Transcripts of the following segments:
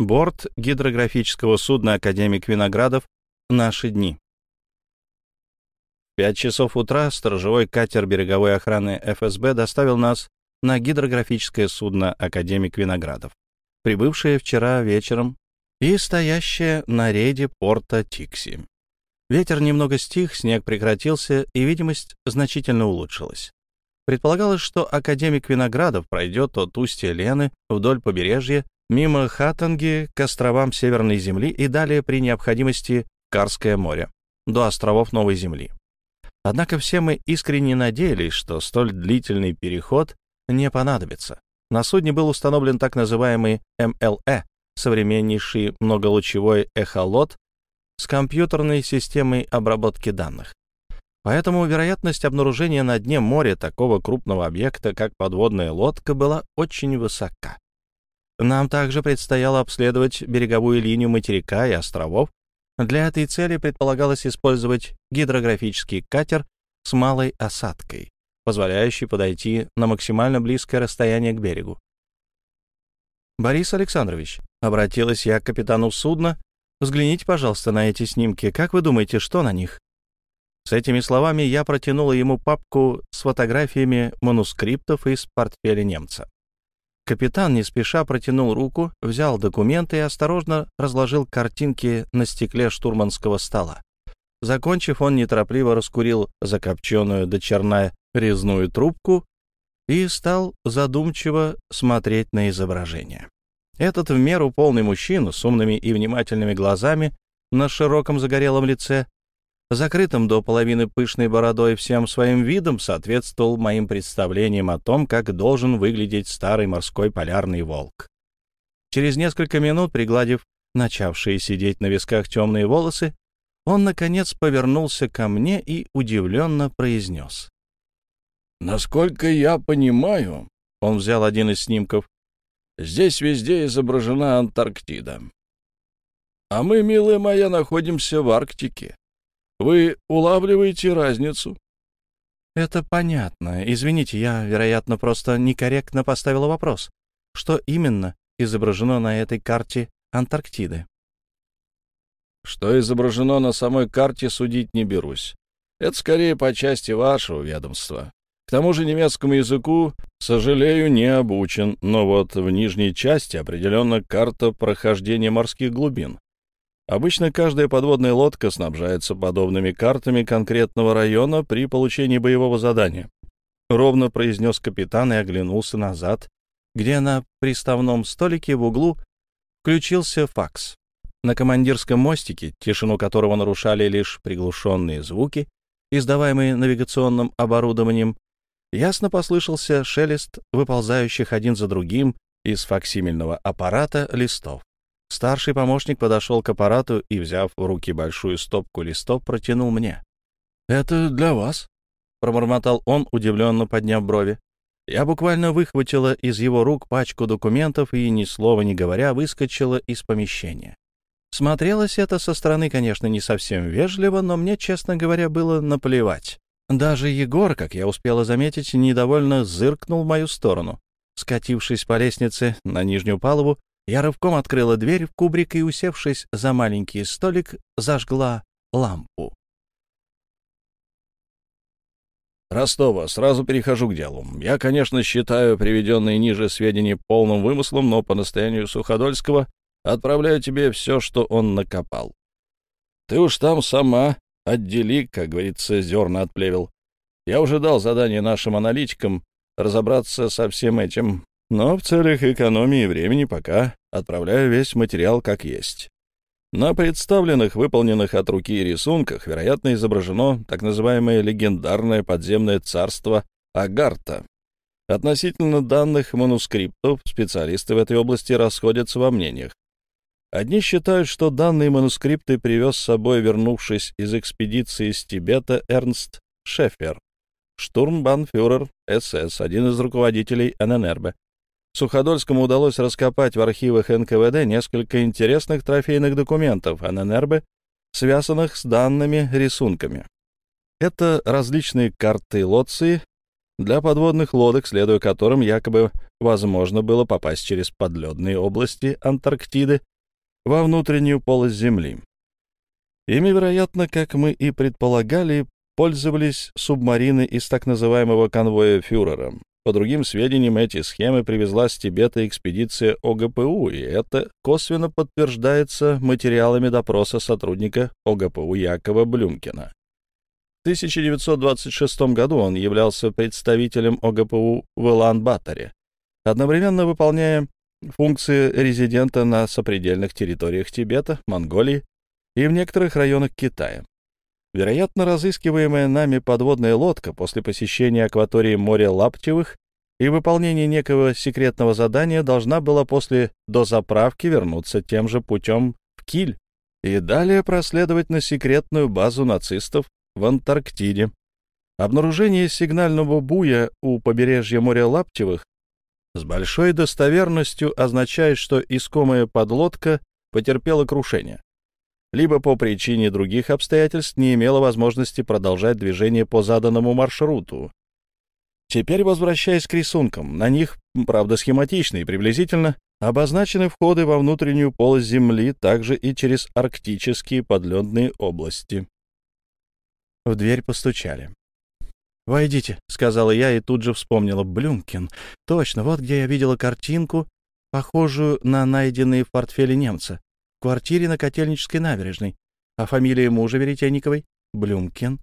Борт гидрографического судна «Академик Виноградов. Наши дни». В пять часов утра сторожевой катер береговой охраны ФСБ доставил нас на гидрографическое судно «Академик Виноградов», прибывшее вчера вечером и стоящее на рейде порта Тикси. Ветер немного стих, снег прекратился, и видимость значительно улучшилась. Предполагалось, что академик Виноградов пройдет от устья Лены вдоль побережья мимо Хатанги к островам Северной Земли и далее при необходимости Карское море, до островов Новой Земли. Однако все мы искренне надеялись, что столь длительный переход не понадобится. На судне был установлен так называемый МЛЭ, современнейший многолучевой эхолот с компьютерной системой обработки данных. Поэтому вероятность обнаружения на дне моря такого крупного объекта, как подводная лодка, была очень высока. Нам также предстояло обследовать береговую линию материка и островов. Для этой цели предполагалось использовать гидрографический катер с малой осадкой, позволяющий подойти на максимально близкое расстояние к берегу. «Борис Александрович», — обратилась я к капитану судна, — «взгляните, пожалуйста, на эти снимки. Как вы думаете, что на них?» С этими словами я протянула ему папку с фотографиями манускриптов из портфеля немца. Капитан не спеша протянул руку, взял документы и осторожно разложил картинки на стекле штурманского стола. Закончив, он неторопливо раскурил закопченную до черна резную трубку и стал задумчиво смотреть на изображение. Этот в меру полный мужчина с умными и внимательными глазами на широком загорелом лице закрытым до половины пышной бородой, всем своим видом соответствовал моим представлениям о том, как должен выглядеть старый морской полярный волк. Через несколько минут, пригладив начавшие сидеть на висках темные волосы, он, наконец, повернулся ко мне и удивленно произнес. «Насколько я понимаю...» — он взял один из снимков. «Здесь везде изображена Антарктида. А мы, милая моя, находимся в Арктике. Вы улавливаете разницу? Это понятно. Извините, я, вероятно, просто некорректно поставила вопрос. Что именно изображено на этой карте Антарктиды? Что изображено на самой карте, судить не берусь. Это скорее по части вашего ведомства. К тому же немецкому языку, сожалею, не обучен, но вот в нижней части определенно карта прохождения морских глубин. Обычно каждая подводная лодка снабжается подобными картами конкретного района при получении боевого задания. Ровно произнес капитан и оглянулся назад, где на приставном столике в углу включился факс. На командирском мостике, тишину которого нарушали лишь приглушенные звуки, издаваемые навигационным оборудованием, ясно послышался шелест выползающих один за другим из факсимильного аппарата листов. Старший помощник подошел к аппарату и, взяв в руки большую стопку листов, протянул мне. «Это для вас», — пробормотал он, удивленно подняв брови. Я буквально выхватила из его рук пачку документов и, ни слова не говоря, выскочила из помещения. Смотрелось это со стороны, конечно, не совсем вежливо, но мне, честно говоря, было наплевать. Даже Егор, как я успела заметить, недовольно зыркнул в мою сторону. Скатившись по лестнице на нижнюю палубу, я рывком открыла дверь в кубрик и, усевшись за маленький столик, зажгла лампу. Ростова, сразу перехожу к делу. Я, конечно, считаю приведенные ниже сведения полным вымыслом, но по настоянию Суходольского отправляю тебе все, что он накопал. Ты уж там сама отдели, как говорится, зерна от плевел. Я уже дал задание нашим аналитикам разобраться со всем этим, но в целях экономии времени пока отправляю весь материал как есть. На представленных, выполненных от руки рисунках, вероятно, изображено так называемое легендарное подземное царство Агарта. Относительно данных манускриптов специалисты в этой области расходятся во мнениях. Одни считают, что данные манускрипты привез с собой, вернувшись из экспедиции из Тибета, Эрнст Шефер, штурмбанфюрер СС, один из руководителей ННРБ. Суходольскому удалось раскопать в архивах НКВД несколько интересных трофейных документов ННРБ, связанных с данными рисунками. Это различные карты лоции для подводных лодок, следуя которым якобы возможно было попасть через подледные области Антарктиды во внутреннюю полость Земли. Ими, вероятно, как мы и предполагали, пользовались субмарины из так называемого конвоя фюрера. По другим сведениям, эти схемы привезла с Тибета экспедиция ОГПУ, и это косвенно подтверждается материалами допроса сотрудника ОГПУ Якова Блюмкина. В 1926 году он являлся представителем ОГПУ в Илан-Баторе, одновременно выполняя функции резидента на сопредельных территориях Тибета, Монголии и в некоторых районах Китая. Вероятно, разыскиваемая нами подводная лодка после посещения акватории моря Лаптевых и выполнения некого секретного задания должна была после дозаправки вернуться тем же путем в Киль и далее проследовать на секретную базу нацистов в Антарктиде. Обнаружение сигнального буя у побережья моря Лаптевых с большой достоверностью означает, что искомая подлодка потерпела крушение либо по причине других обстоятельств не имела возможности продолжать движение по заданному маршруту. Теперь, возвращаясь к рисункам, на них, правда, схематично и приблизительно, обозначены входы во внутреннюю полость Земли, также и через арктические подледные области. В дверь постучали. «Войдите», — сказала я и тут же вспомнила. «Блюмкин. Точно, вот где я видела картинку, похожую на найденные в портфеле немца квартире на Котельнической набережной. А фамилия мужа Веретенниковой — Блюмкин.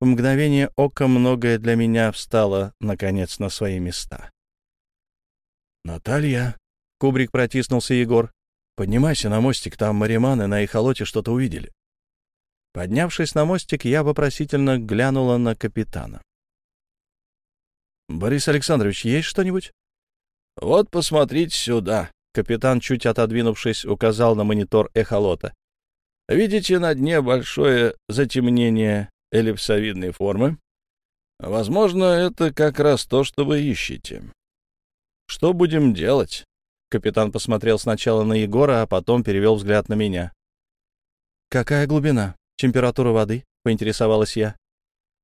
В мгновение ока многое для меня встало, наконец, на свои места. «Наталья!» — кубрик протиснулся Егор. «Поднимайся на мостик, там мариманы на эхолоте что-то увидели». Поднявшись на мостик, я вопросительно глянула на капитана. «Борис Александрович, есть что-нибудь?» «Вот посмотрите сюда», Капитан, чуть отодвинувшись, указал на монитор эхолота. «Видите на дне большое затемнение эллипсовидной формы? Возможно, это как раз то, что вы ищете. Что будем делать?» Капитан посмотрел сначала на Егора, а потом перевел взгляд на меня. «Какая глубина? Температура воды?» — поинтересовалась я.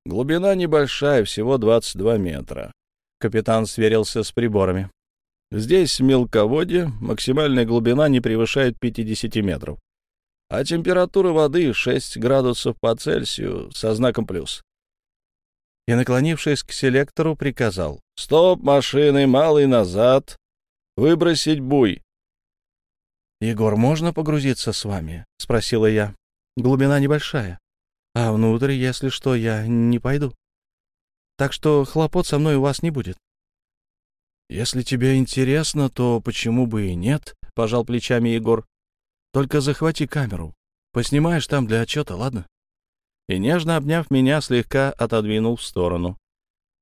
«Глубина небольшая, всего 22 метра». Капитан сверился с приборами. Здесь, мелководье, максимальная глубина не превышает 50 метров, а температура воды 6 градусов по Цельсию со знаком плюс. И, наклонившись к селектору, приказал «Стоп, машины, малый назад, выбросить буй». «Егор, можно погрузиться с вами?» — спросила я. «Глубина небольшая, а внутрь, если что, я не пойду. Так что хлопот со мной у вас не будет». «Если тебе интересно, то почему бы и нет?» — пожал плечами Егор. «Только захвати камеру. Поснимаешь там для отчета, ладно?» И, нежно обняв меня, слегка отодвинул в сторону.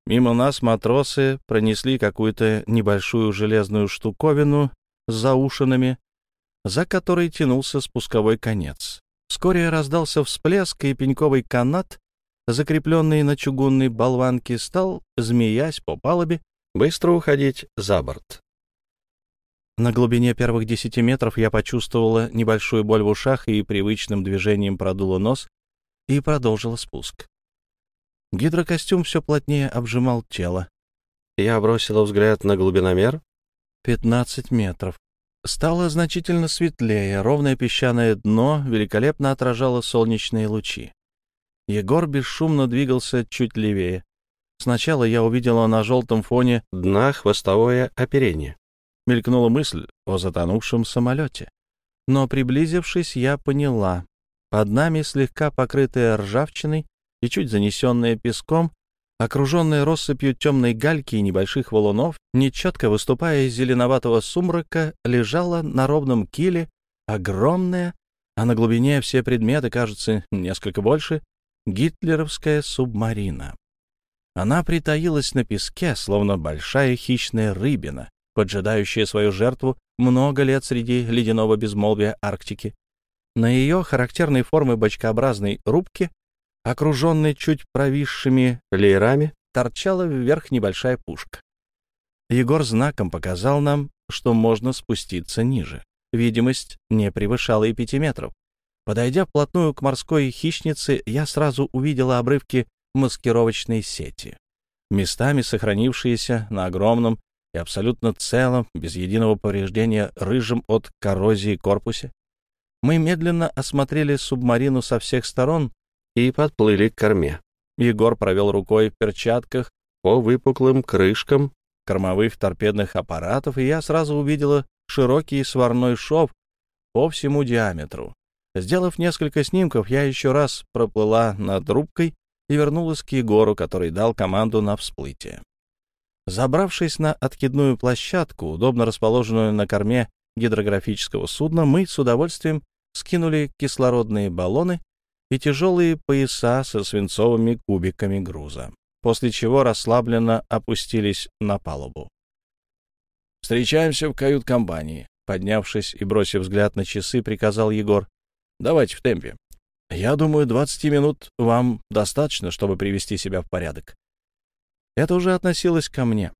Мимо нас матросы пронесли какую-то небольшую железную штуковину с заушинами, за которой тянулся спусковой конец. Вскоре раздался всплеск, и пеньковый канат, закрепленный на чугунной болванке, стал, змеясь по палубе, быстро уходить за борт. На глубине первых десяти метров я почувствовала небольшую боль в ушах и привычным движением продула нос и продолжила спуск. Гидрокостюм все плотнее обжимал тело. Я бросила взгляд на глубиномер. Пятнадцать метров. Стало значительно светлее, ровное песчаное дно великолепно отражало солнечные лучи. Егор бесшумно двигался чуть левее. Сначала я увидела на желтом фоне дна хвостовое оперение. Мелькнула мысль о затонувшем самолете. Но, приблизившись, я поняла. Под нами, слегка покрытая ржавчиной и чуть занесенная песком, окруженная россыпью темной гальки и небольших валунов, нечетко выступая из зеленоватого сумрака, лежала на ровном киле огромная, а на глубине все предметы кажутся несколько больше, гитлеровская субмарина. Она притаилась на песке, словно большая хищная рыбина, поджидающая свою жертву много лет среди ледяного безмолвия Арктики. На ее характерной формы бочкообразной рубки, окруженной чуть провисшими леерами, торчала вверх небольшая пушка. Егор знаком показал нам, что можно спуститься ниже. Видимость не превышала и пяти метров. Подойдя вплотную к морской хищнице, я сразу увидела обрывки маскировочной сети, местами сохранившиеся на огромном и абсолютно целом, без единого повреждения, рыжем от коррозии корпусе, Мы медленно осмотрели субмарину со всех сторон и подплыли к корме. Егор провел рукой в перчатках по выпуклым крышкам кормовых торпедных аппаратов, и я сразу увидела широкий сварной шов по всему диаметру. Сделав несколько снимков, я еще раз проплыла над рубкой и вернулась к Егору, который дал команду на всплытие. Забравшись на откидную площадку, удобно расположенную на корме гидрографического судна, мы с удовольствием скинули кислородные баллоны и тяжелые пояса со свинцовыми кубиками груза, после чего расслабленно опустились на палубу. «Встречаемся в кают-компании», — поднявшись и бросив взгляд на часы, приказал Егор. «Давайте в темпе. Я думаю, 20 минут вам достаточно, чтобы привести себя в порядок». Это уже относилось ко мне.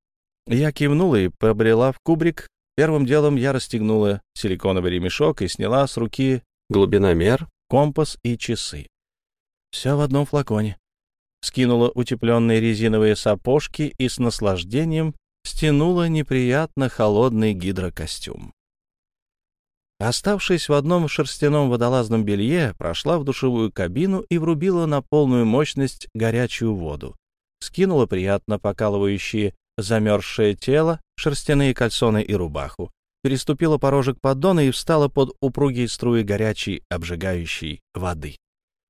Я кивнула и побрела в кубрик. Первым делом я расстегнула силиконовый ремешок и сняла с руки глубиномер компас и часы. Все в одном флаконе. Скинула утепленные резиновые сапожки и с наслаждением стянула неприятно холодный гидрокостюм. Оставшись в одном шерстяном водолазном белье, прошла в душевую кабину и врубила на полную мощность горячую воду. Скинула приятно покалывающие замерзшее тело, шерстяные кальсоны и рубаху переступила порожек поддона и встала под упругие струи горячей, обжигающей воды.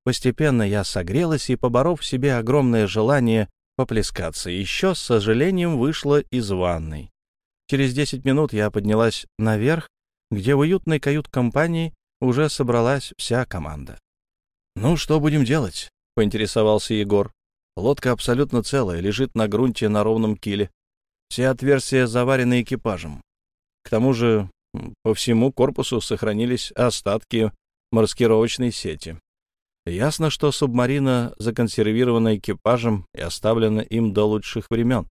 Постепенно я согрелась и, поборов в себе огромное желание поплескаться, еще с сожалением вышла из ванной. Через десять минут я поднялась наверх, где в уютной кают-компании уже собралась вся команда. «Ну, что будем делать?» — поинтересовался Егор. Лодка абсолютно целая, лежит на грунте на ровном киле. Все отверстия заварены экипажем. К тому же по всему корпусу сохранились остатки маскировочной сети. Ясно, что субмарина законсервирована экипажем и оставлена им до лучших времен.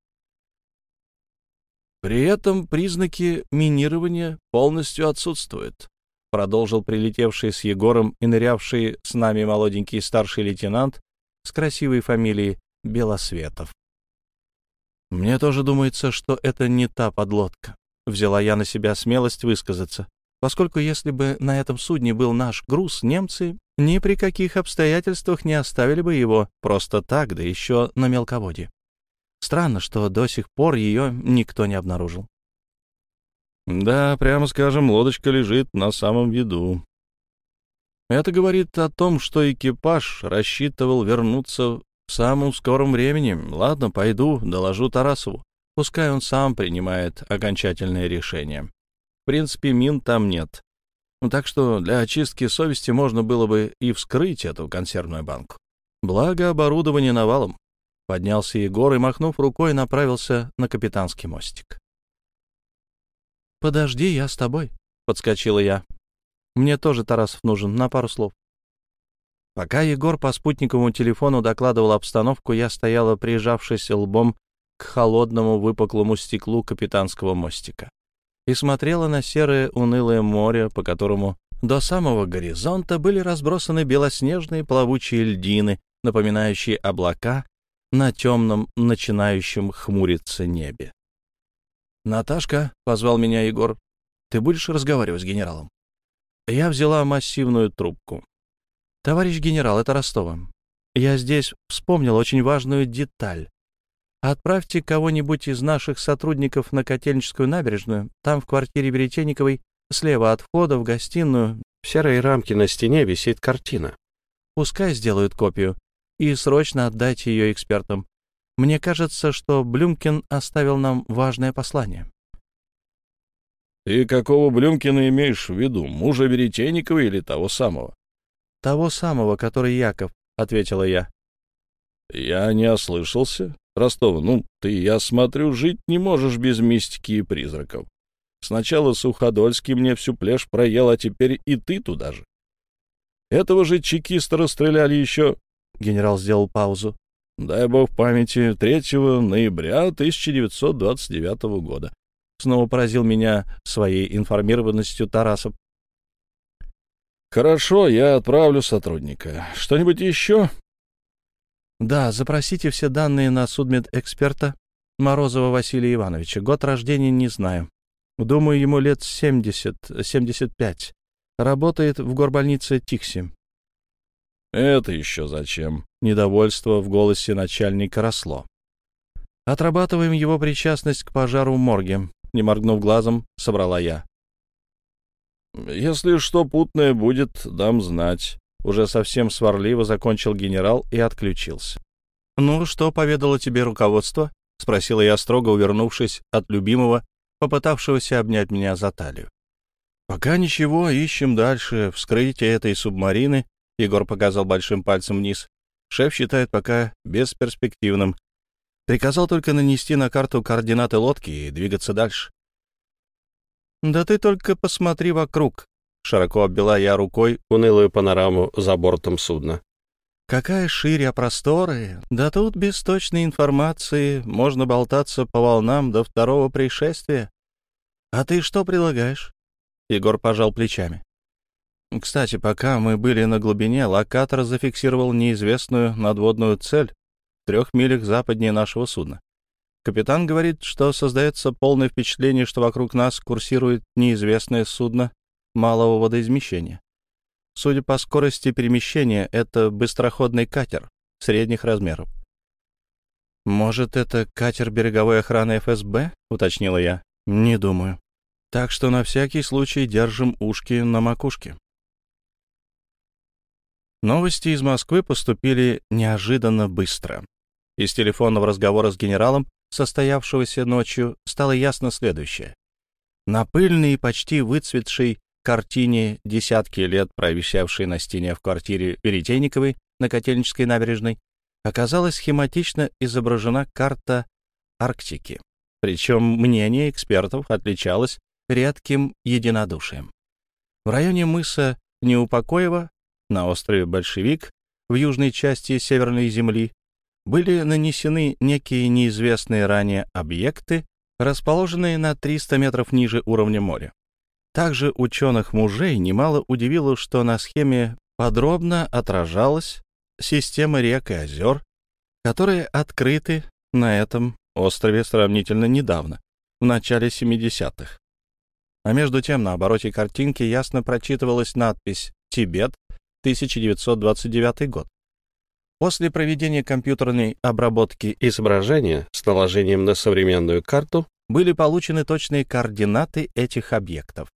При этом признаки минирования полностью отсутствуют, продолжил прилетевший с Егором и нырявший с нами молоденький старший лейтенант с красивой фамилией Белосветов. Мне тоже думается, что это не та подлодка. Взяла я на себя смелость высказаться, поскольку если бы на этом судне был наш груз, немцы ни при каких обстоятельствах не оставили бы его просто так, да еще на мелководье. Странно, что до сих пор ее никто не обнаружил. Да, прямо скажем, лодочка лежит на самом виду. Это говорит о том, что экипаж рассчитывал вернуться в самом скором времени. Ладно, пойду, доложу Тарасову. Пускай он сам принимает окончательное решение. В принципе, мин там нет. Ну, так что для очистки совести можно было бы и вскрыть эту консервную банку. Благо, оборудование навалом. Поднялся Егор и, махнув рукой, направился на капитанский мостик. «Подожди, я с тобой», — подскочила я. «Мне тоже Тарасов нужен, на пару слов». Пока Егор по спутниковому телефону докладывал обстановку, я стояла, прижавшись лбом к холодному выпуклому стеклу капитанского мостика и смотрела на серое унылое море, по которому до самого горизонта были разбросаны белоснежные плавучие льдины, напоминающие облака на темном, начинающем хмуриться небе. «Наташка», — позвал меня Егор, — «ты будешь разговаривать с генералом?» Я взяла массивную трубку. «Товарищ генерал, это Ростова. Я здесь вспомнил очень важную деталь. Отправьте кого-нибудь из наших сотрудников на Котельническую набережную. Там в квартире Веретенниковой слева от входа в гостиную в серой рамке на стене висит картина. Пускай сделают копию и срочно отдайте ее экспертам. Мне кажется, что Блюмкин оставил нам важное послание. — Ты какого Блюмкина имеешь в виду, мужа Веретенникова или того самого? — Того самого, который Яков, — ответила я. — Я не ослышался. Ростова, ну, ты, я смотрю, жить не можешь без мистики и призраков. Сначала Суходольский мне всю плешь проел, а теперь и ты туда же. Этого же чекиста расстреляли еще... Генерал сделал паузу. Дай бог памяти, 3 ноября 1929 года. Снова поразил меня своей информированностью Тарасов. Хорошо, я отправлю сотрудника. Что-нибудь еще? Да, запросите все данные на судмедэксперта Морозова Василия Ивановича. Год рождения не знаю. Думаю, ему лет 70-75. Работает в горбольнице Тикси. Это еще зачем? Недовольство в голосе начальника росло. Отрабатываем его причастность к пожару в морге. Не моргнув глазом, собрала я. Если что путное будет, дам знать. Уже совсем сварливо закончил генерал и отключился. «Ну, что поведало тебе руководство?» — спросила я, строго увернувшись от любимого, попытавшегося обнять меня за талию. «Пока ничего, ищем дальше. Вскрытие этой субмарины Егор показал большим пальцем вниз. Шеф считает пока бесперспективным. Приказал только нанести на карту координаты лодки и двигаться дальше. «Да ты только посмотри вокруг», — широко обвела я рукой унылую панораму за бортом судна. «Какая шире, а просторы! Да тут без точной информации можно болтаться по волнам до второго пришествия. А ты что предлагаешь?» Егор пожал плечами. Кстати, пока мы были на глубине, локатор зафиксировал неизвестную надводную цель в трех милях западнее нашего судна. Капитан говорит, что создается полное впечатление, что вокруг нас курсирует неизвестное судно малого водоизмещения. Судя по скорости перемещения, это быстроходный катер средних размеров. «Может, это катер береговой охраны ФСБ?» — уточнила я. «Не думаю. Так что на всякий случай держим ушки на макушке». Новости из Москвы поступили неожиданно быстро. Из телефонного разговора с генералом, состоявшегося ночью, стало ясно следующее. На пыльной и почти выцветшей картине, десятки лет провисевшей на стене в квартире Веретейниковой на Котельнической набережной, оказалась схематично изображена карта Арктики. Причем мнение экспертов отличалось редким единодушием. В районе мыса Неупокоева на острове Большевик в южной части Северной Земли были нанесены некие неизвестные ранее объекты, расположенные на 300 метров ниже уровня моря. Также ученых мужей немало удивило, что на схеме подробно отражалась система рек и озер, которые открыты на этом острове сравнительно недавно, в начале 70-х. А между тем на обороте картинки ясно прочитывалась надпись «Тибет 1929 год. После проведения компьютерной обработки изображения с наложением на современную карту были получены точные координаты этих объектов.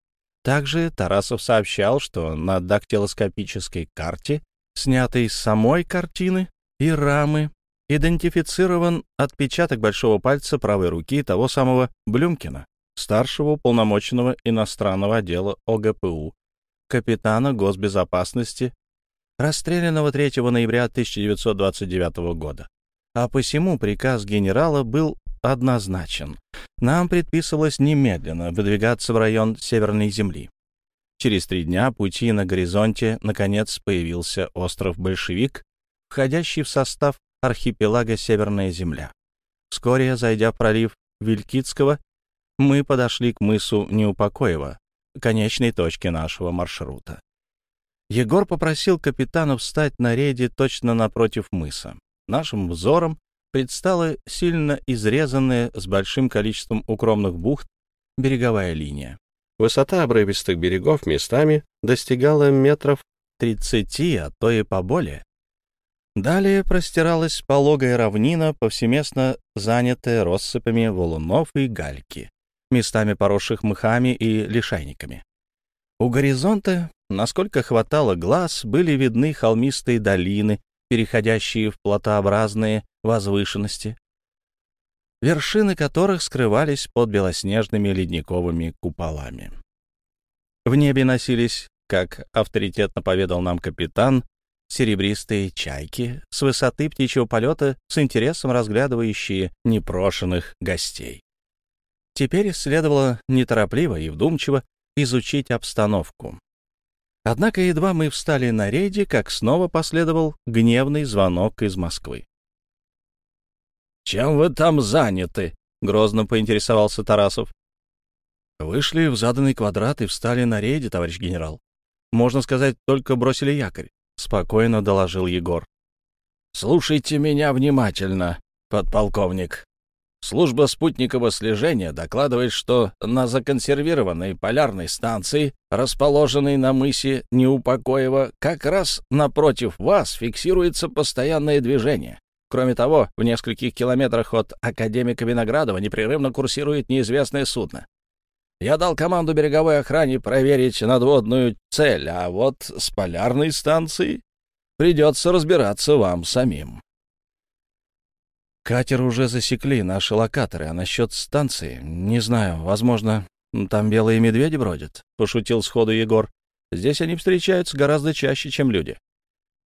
Также Тарасов сообщал, что на дактилоскопической карте, снятой с самой картины и рамы, идентифицирован отпечаток большого пальца правой руки того самого Блюмкина, старшего уполномоченного иностранного отдела ОГПУ капитана госбезопасности, расстрелянного 3 ноября 1929 года. А посему приказ генерала был однозначен. Нам предписывалось немедленно выдвигаться в район Северной Земли. Через три дня пути на горизонте наконец появился остров Большевик, входящий в состав архипелага Северная Земля. Вскоре, зайдя в пролив Вилькицкого, мы подошли к мысу Неупокоева, конечной точке нашего маршрута. Егор попросил капитана встать на рейде точно напротив мыса. Нашим взором предстала сильно изрезанная с большим количеством укромных бухт береговая линия. Высота обрывистых берегов местами достигала метров 30, а то и поболее. Далее простиралась пологая равнина, повсеместно занятая россыпами валунов и гальки местами поросших мхами и лишайниками. У горизонта, насколько хватало глаз, были видны холмистые долины, переходящие в платообразные возвышенности, вершины которых скрывались под белоснежными ледниковыми куполами. В небе носились, как авторитетно поведал нам капитан, серебристые чайки с высоты птичьего полета с интересом разглядывающие непрошенных гостей. Теперь следовало неторопливо и вдумчиво изучить обстановку. Однако едва мы встали на рейде, как снова последовал гневный звонок из Москвы. «Чем вы там заняты?» — грозно поинтересовался Тарасов. «Вышли в заданный квадрат и встали на рейде, товарищ генерал. Можно сказать, только бросили якорь», — спокойно доложил Егор. «Слушайте меня внимательно, подполковник. Служба спутникового слежения докладывает, что на законсервированной полярной станции, расположенной на мысе Неупокоево, как раз напротив вас фиксируется постоянное движение. Кроме того, в нескольких километрах от академика Виноградова непрерывно курсирует неизвестное судно. Я дал команду береговой охране проверить надводную цель, а вот с полярной станцией придется разбираться вам самим. Катер уже засекли, наши локаторы, а насчет станции, не знаю, возможно, там белые медведи бродят, — пошутил сходу Егор. Здесь они встречаются гораздо чаще, чем люди.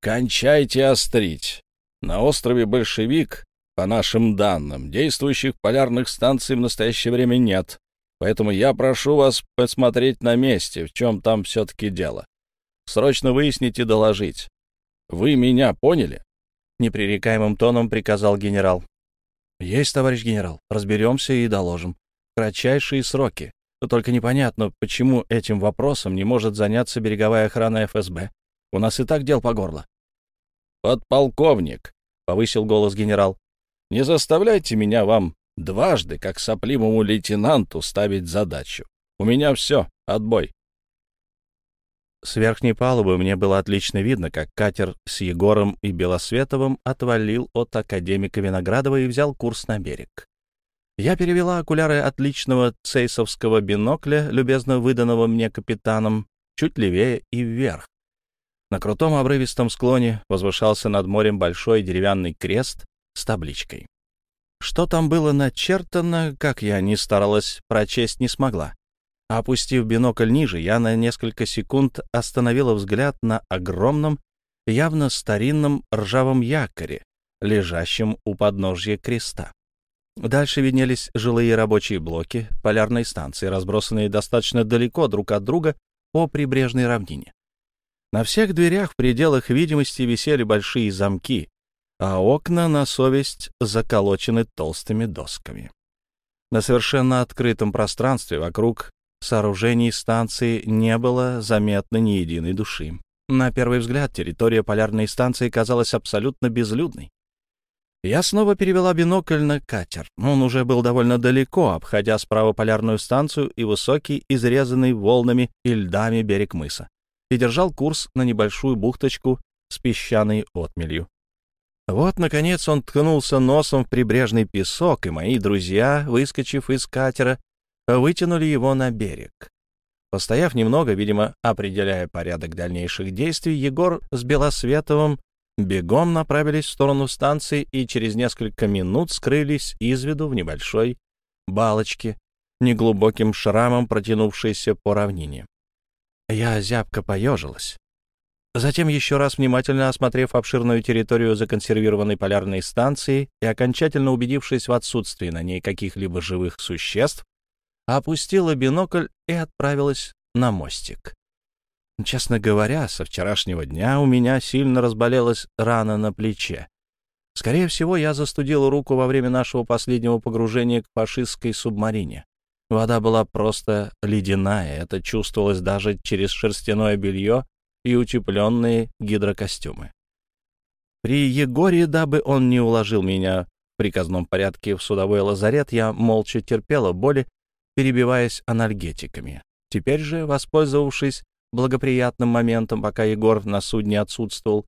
Кончайте острить. На острове Большевик, по нашим данным, действующих полярных станций в настоящее время нет. Поэтому я прошу вас посмотреть на месте, в чем там все-таки дело. Срочно выяснить и доложить. Вы меня поняли? Непререкаемым тоном приказал генерал. «Есть, товарищ генерал, разберемся и доложим. Кратчайшие сроки. Но только непонятно, почему этим вопросом не может заняться береговая охрана ФСБ. У нас и так дел по горло». «Подполковник», — повысил голос генерал, — «не заставляйте меня вам дважды, как сопливому лейтенанту, ставить задачу. У меня все, отбой». С верхней палубы мне было отлично видно, как катер с Егором и Белосветовым отвалил от академика Виноградова и взял курс на берег. Я перевела окуляры отличного цейсовского бинокля, любезно выданного мне капитаном, чуть левее и вверх. На крутом обрывистом склоне возвышался над морем большой деревянный крест с табличкой. Что там было начертано, как я не старалась прочесть, не смогла. Опустив бинокль ниже, я на несколько секунд остановила взгляд на огромном, явно старинном ржавом якоре, лежащем у подножья креста. Дальше виднелись жилые рабочие блоки полярной станции, разбросанные достаточно далеко друг от друга по прибрежной равнине. На всех дверях в пределах видимости висели большие замки, а окна на совесть заколочены толстыми досками. На совершенно открытом пространстве вокруг сооружений станции не было заметно ни единой души. На первый взгляд территория полярной станции казалась абсолютно безлюдной. Я снова перевела бинокль на катер. Он уже был довольно далеко, обходя справа полярную станцию и высокий, изрезанный волнами и льдами берег мыса, и держал курс на небольшую бухточку с песчаной отмелью. Вот, наконец, он ткнулся носом в прибрежный песок, и мои друзья, выскочив из катера, вытянули его на берег. Постояв немного, видимо, определяя порядок дальнейших действий, Егор с Белосветовым бегом направились в сторону станции и через несколько минут скрылись из виду в небольшой балочке, неглубоким шрамом, протянувшейся по равнине. Я зябко поежилась. Затем, еще раз внимательно осмотрев обширную территорию законсервированной полярной станции и окончательно убедившись в отсутствии на ней каких-либо живых существ, опустила бинокль и отправилась на мостик. Честно говоря, со вчерашнего дня у меня сильно разболелась рана на плече. Скорее всего, я застудил руку во время нашего последнего погружения к фашистской субмарине. Вода была просто ледяная, это чувствовалось даже через шерстяное белье и утепленные гидрокостюмы. При Егоре, дабы он не уложил меня в приказном порядке в судовой лазарет, я молча терпела боли перебиваясь анальгетиками. Теперь же, воспользовавшись благоприятным моментом, пока Егор на судне отсутствовал,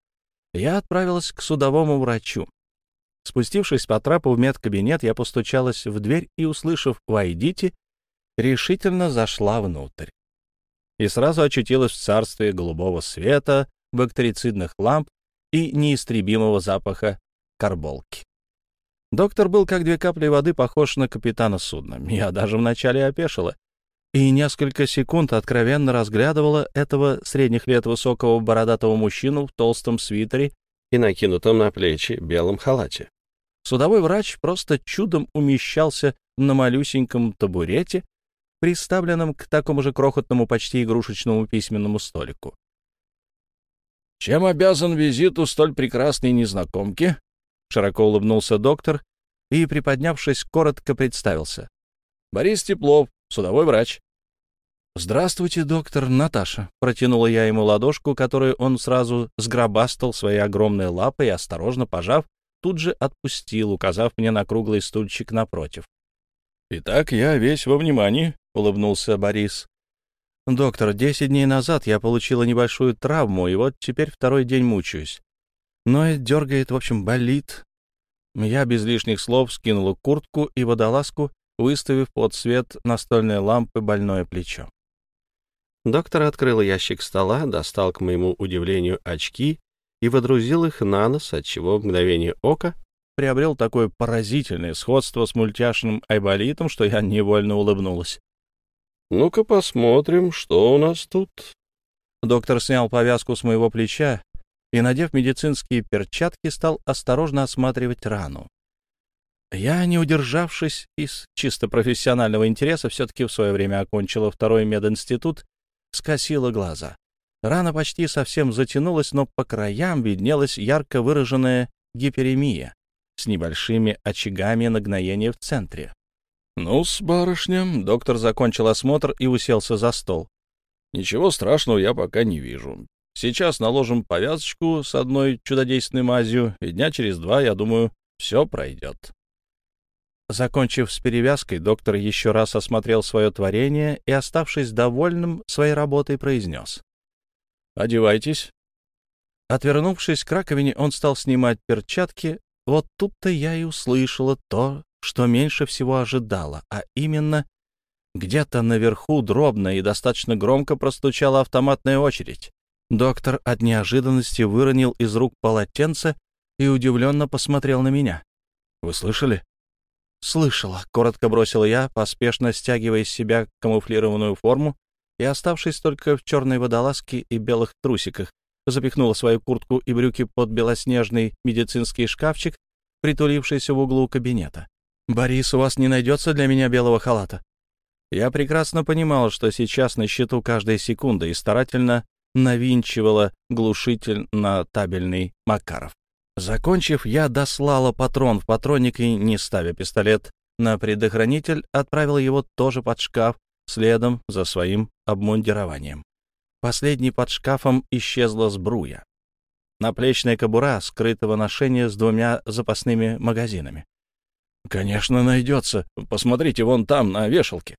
я отправилась к судовому врачу. Спустившись по трапу в медкабинет, я постучалась в дверь и, услышав «Войдите», решительно зашла внутрь. И сразу очутилась в царстве голубого света, бактерицидных ламп и неистребимого запаха карболки. Доктор был как две капли воды похож на капитана судна. Я даже вначале опешила. И несколько секунд откровенно разглядывала этого средних лет высокого бородатого мужчину в толстом свитере и накинутом на плечи белом халате. Судовой врач просто чудом умещался на малюсеньком табурете, приставленном к такому же крохотному, почти игрушечному письменному столику. «Чем обязан визиту столь прекрасной незнакомки?» Широко улыбнулся доктор и, приподнявшись, коротко представился. «Борис Теплов, судовой врач». «Здравствуйте, доктор Наташа», — протянула я ему ладошку, которую он сразу сгробастал своей огромной лапой и, осторожно пожав, тут же отпустил, указав мне на круглый стульчик напротив. «Итак, я весь во внимании», — улыбнулся Борис. «Доктор, десять дней назад я получила небольшую травму, и вот теперь второй день мучаюсь. Ноет, дергает, в общем, болит». Я без лишних слов скинула куртку и водолазку, выставив под свет настольной лампы больное плечо. Доктор открыл ящик стола, достал, к моему удивлению, очки и водрузил их на нос, отчего в мгновение ока приобрел такое поразительное сходство с мультяшным айболитом, что я невольно улыбнулась. «Ну-ка посмотрим, что у нас тут». Доктор снял повязку с моего плеча и, надев медицинские перчатки, стал осторожно осматривать рану. Я, не удержавшись из чисто профессионального интереса, все-таки в свое время окончила второй мединститут скосила глаза. Рана почти совсем затянулась, но по краям виднелась ярко выраженная гиперемия с небольшими очагами нагноения в центре. ну с барышня», — доктор закончил осмотр и уселся за стол. «Ничего страшного я пока не вижу. Сейчас наложим повязочку с одной чудодейственной мазью, и дня через два, я думаю, все пройдет». Закончив с перевязкой, доктор еще раз осмотрел свое творение и, оставшись довольным своей работой, произнес. «Одевайтесь». Отвернувшись к раковине, он стал снимать перчатки. Вот тут-то я и услышала то, что меньше всего ожидала, а именно где-то наверху дробно и достаточно громко простучала автоматная очередь. Доктор от неожиданности выронил из рук полотенце и удивленно посмотрел на меня. «Вы слышали?» «Слышала», — коротко бросил я, поспешно стягивая из себя камуфлированную форму и, оставшись только в черной водолазке и белых трусиках, запихнула свою куртку и брюки под белоснежный медицинский шкафчик, притулившийся в углу кабинета. «Борис, у вас не найдется для меня белого халата?» Я прекрасно понимал, что сейчас на счету каждая секунда и старательно навинчивала глушитель на табельный Макаров. Закончив, я дослала патрон в патронник и, не ставя пистолет на предохранитель, отправила его тоже под шкаф, следом за своим обмундированием. Последней под шкафом исчезла сбруя. Наплечная кобура скрытого ношения с двумя запасными магазинами. «Конечно, найдется. Посмотрите, вон там, на вешалке».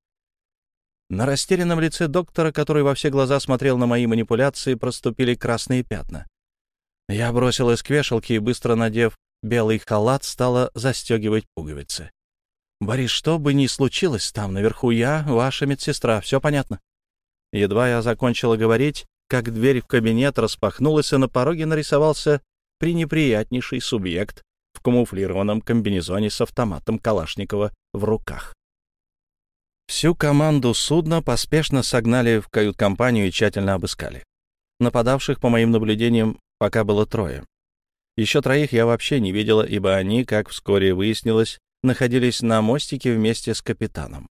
На растерянном лице доктора, который во все глаза смотрел на мои манипуляции, проступили красные пятна. Я бросилась к вешалке и, быстро надев белый халат, стала застегивать пуговицы. «Борис, что бы ни случилось, там наверху я, ваша медсестра, все понятно?» Едва я закончила говорить, как дверь в кабинет распахнулась, и на пороге нарисовался пренеприятнейший субъект в камуфлированном комбинезоне с автоматом Калашникова в руках. Всю команду судна поспешно согнали в кают-компанию и тщательно обыскали. Нападавших, по моим наблюдениям, пока было трое. Еще троих я вообще не видела, ибо они, как вскоре выяснилось, находились на мостике вместе с капитаном.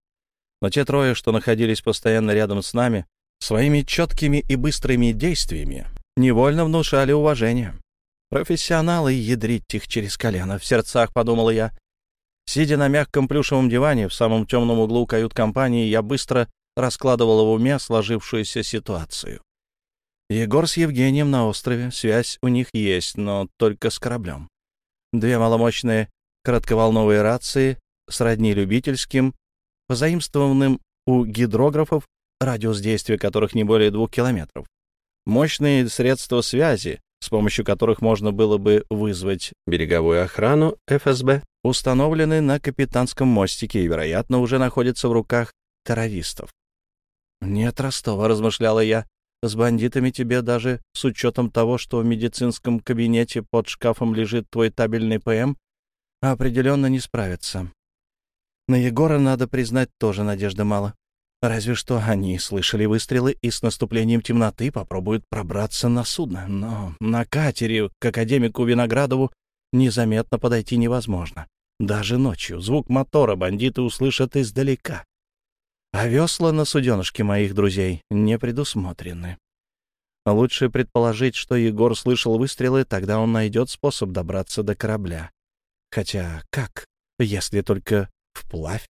Но те трое, что находились постоянно рядом с нами, своими четкими и быстрыми действиями невольно внушали уважение. Профессионалы ядрить их через колено, в сердцах подумала я. Сидя на мягком плюшевом диване в самом темном углу кают-компании, я быстро раскладывала в уме сложившуюся ситуацию. Егор с Евгением на острове, связь у них есть, но только с кораблем. Две маломощные коротковолновые рации, сродни любительским, позаимствованным у гидрографов, радиус действия которых не более двух километров. Мощные средства связи, с помощью которых можно было бы вызвать береговую охрану ФСБ, установлены на капитанском мостике и, вероятно, уже находятся в руках террористов. «Нет, Ростова», — размышляла я, с бандитами тебе даже с учетом того, что в медицинском кабинете под шкафом лежит твой табельный ПМ, определенно не справиться. На Егора, надо признать, тоже надежды мало. Разве что они слышали выстрелы и с наступлением темноты попробуют пробраться на судно. Но на катере к академику Виноградову незаметно подойти невозможно. Даже ночью звук мотора бандиты услышат издалека а весла на суденышке моих друзей не предусмотрены. Лучше предположить, что Егор слышал выстрелы, тогда он найдет способ добраться до корабля. Хотя как, если только вплавь?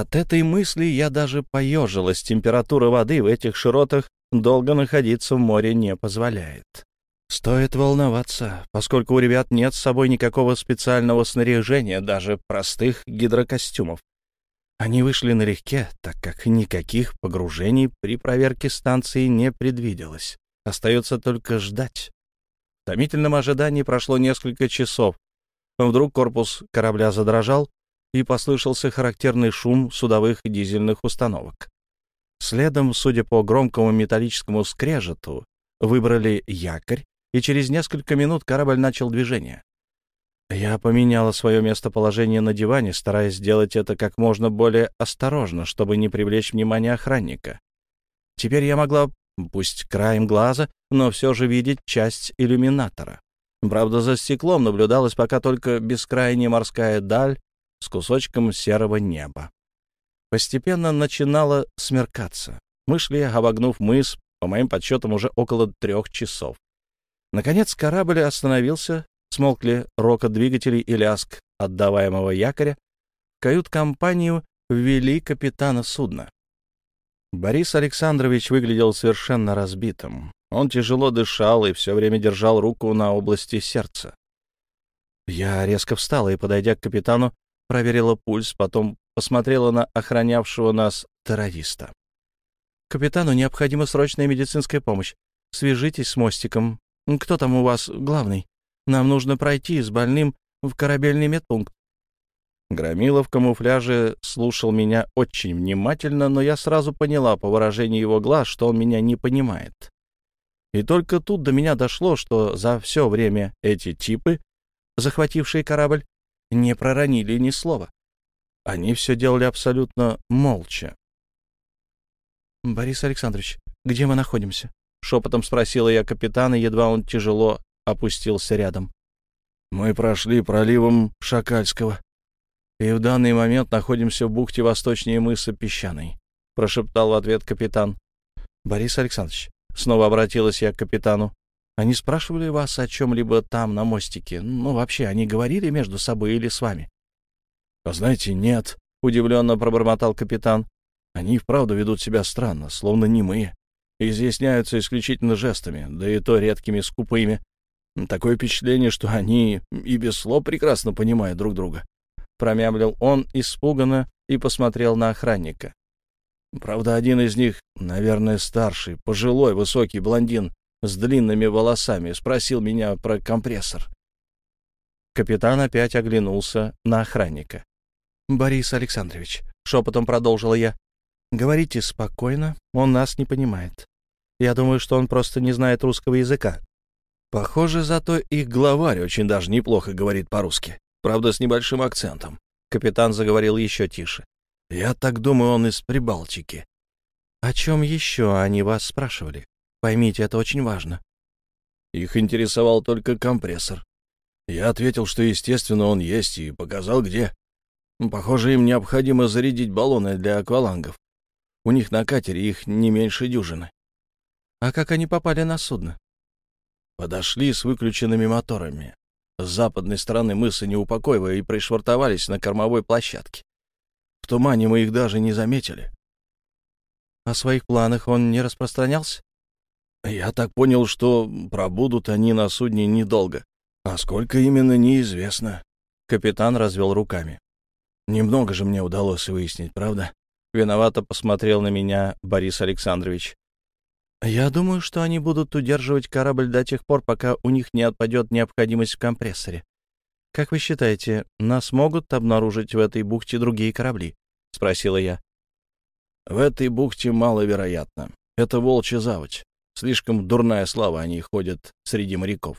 От этой мысли я даже поежилась. Температура воды в этих широтах долго находиться в море не позволяет. Стоит волноваться, поскольку у ребят нет с собой никакого специального снаряжения, даже простых гидрокостюмов. Они вышли налегке, так как никаких погружений при проверке станции не предвиделось. Остается только ждать. В томительном ожидании прошло несколько часов. Вдруг корпус корабля задрожал, и послышался характерный шум судовых дизельных установок. Следом, судя по громкому металлическому скрежету, выбрали якорь, и через несколько минут корабль начал движение. Я поменяла свое местоположение на диване, стараясь сделать это как можно более осторожно, чтобы не привлечь внимание охранника. Теперь я могла, пусть краем глаза, но все же видеть часть иллюминатора. Правда, за стеклом наблюдалась пока только бескрайняя морская даль с кусочком серого неба. Постепенно начинало смеркаться. Мы шли, обогнув мыс, по моим подсчетам, уже около трех часов. Наконец корабль остановился, смолкли рокот двигателей и лязг отдаваемого якоря. Кают-компанию ввели капитана судна. Борис Александрович выглядел совершенно разбитым. Он тяжело дышал и все время держал руку на области сердца. Я резко встала и, подойдя к капитану, проверила пульс, потом посмотрела на охранявшего нас террориста. «Капитану необходима срочная медицинская помощь. Свяжитесь с мостиком. Кто там у вас главный? Нам нужно пройти с больным в корабельный медпункт». Громила в камуфляже слушал меня очень внимательно, но я сразу поняла по выражению его глаз, что он меня не понимает. И только тут до меня дошло, что за все время эти типы, захватившие корабль, не проронили ни слова. Они все делали абсолютно молча. «Борис Александрович, где мы находимся?» — шепотом спросила я капитана, едва он тяжело опустился рядом. «Мы прошли проливом Шакальского и в данный момент находимся в бухте восточнее мыса Песчаной», — прошептал в ответ капитан. «Борис Александрович», — снова обратилась я к капитану, они спрашивали вас о чем-либо там, на мостике? Ну, вообще, они говорили между собой или с вами? — Знаете, нет, — удивленно пробормотал капитан. — Они вправду ведут себя странно, словно немые. Изъясняются исключительно жестами, да и то редкими скупыми. Такое впечатление, что они и без слов прекрасно понимают друг друга. Промямлил он испуганно и посмотрел на охранника. Правда, один из них, наверное, старший, пожилой, высокий блондин, с длинными волосами, спросил меня про компрессор. Капитан опять оглянулся на охранника. «Борис Александрович», — шепотом продолжила я, — «говорите спокойно, он нас не понимает. Я думаю, что он просто не знает русского языка». Похоже, зато их главарь очень даже неплохо говорит по-русски, правда, с небольшим акцентом. Капитан заговорил еще тише. «Я так думаю, он из Прибалтики». «О чем еще они вас спрашивали?» Поймите, это очень важно. Их интересовал только компрессор. Я ответил, что, естественно, он есть, и показал, где. Похоже, им необходимо зарядить баллоны для аквалангов. У них на катере их не меньше дюжины. А как они попали на судно? Подошли с выключенными моторами. С западной стороны мыса Неупокоева и пришвартовались на кормовой площадке. В тумане мы их даже не заметили. О своих планах он не распространялся? Я так понял, что пробудут они на судне недолго. А сколько именно, неизвестно. Капитан развел руками. Немного же мне удалось выяснить, правда? Виновато посмотрел на меня Борис Александрович. Я думаю, что они будут удерживать корабль до тех пор, пока у них не отпадет необходимость в компрессоре. Как вы считаете, нас могут обнаружить в этой бухте другие корабли? Спросила я. В этой бухте маловероятно. Это волчья заводь. Слишком дурная слава о ней ходит среди моряков.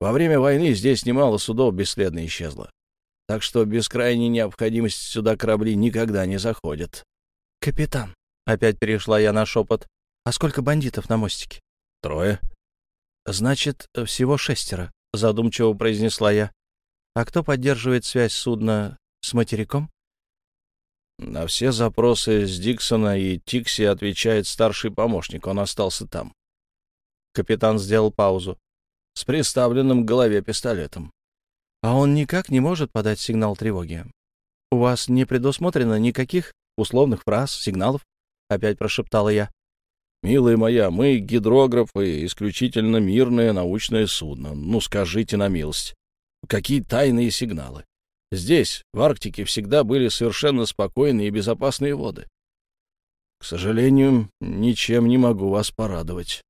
Во время войны здесь немало судов бесследно исчезло. Так что без крайней необходимости сюда корабли никогда не заходят. — Капитан, — опять перешла я на шепот, — а сколько бандитов на мостике? — Трое. — Значит, всего шестеро, — задумчиво произнесла я. — А кто поддерживает связь судна с материком? На все запросы с Диксона и Тикси отвечает старший помощник, он остался там. Капитан сделал паузу. С приставленным к голове пистолетом. А он никак не может подать сигнал тревоги. У вас не предусмотрено никаких условных фраз, сигналов? Опять прошептала я. Милая моя, мы гидрографы, исключительно мирное научное судно. Ну, скажите на милость, какие тайные сигналы? Здесь, в Арктике, всегда были совершенно спокойные и безопасные воды. К сожалению, ничем не могу вас порадовать.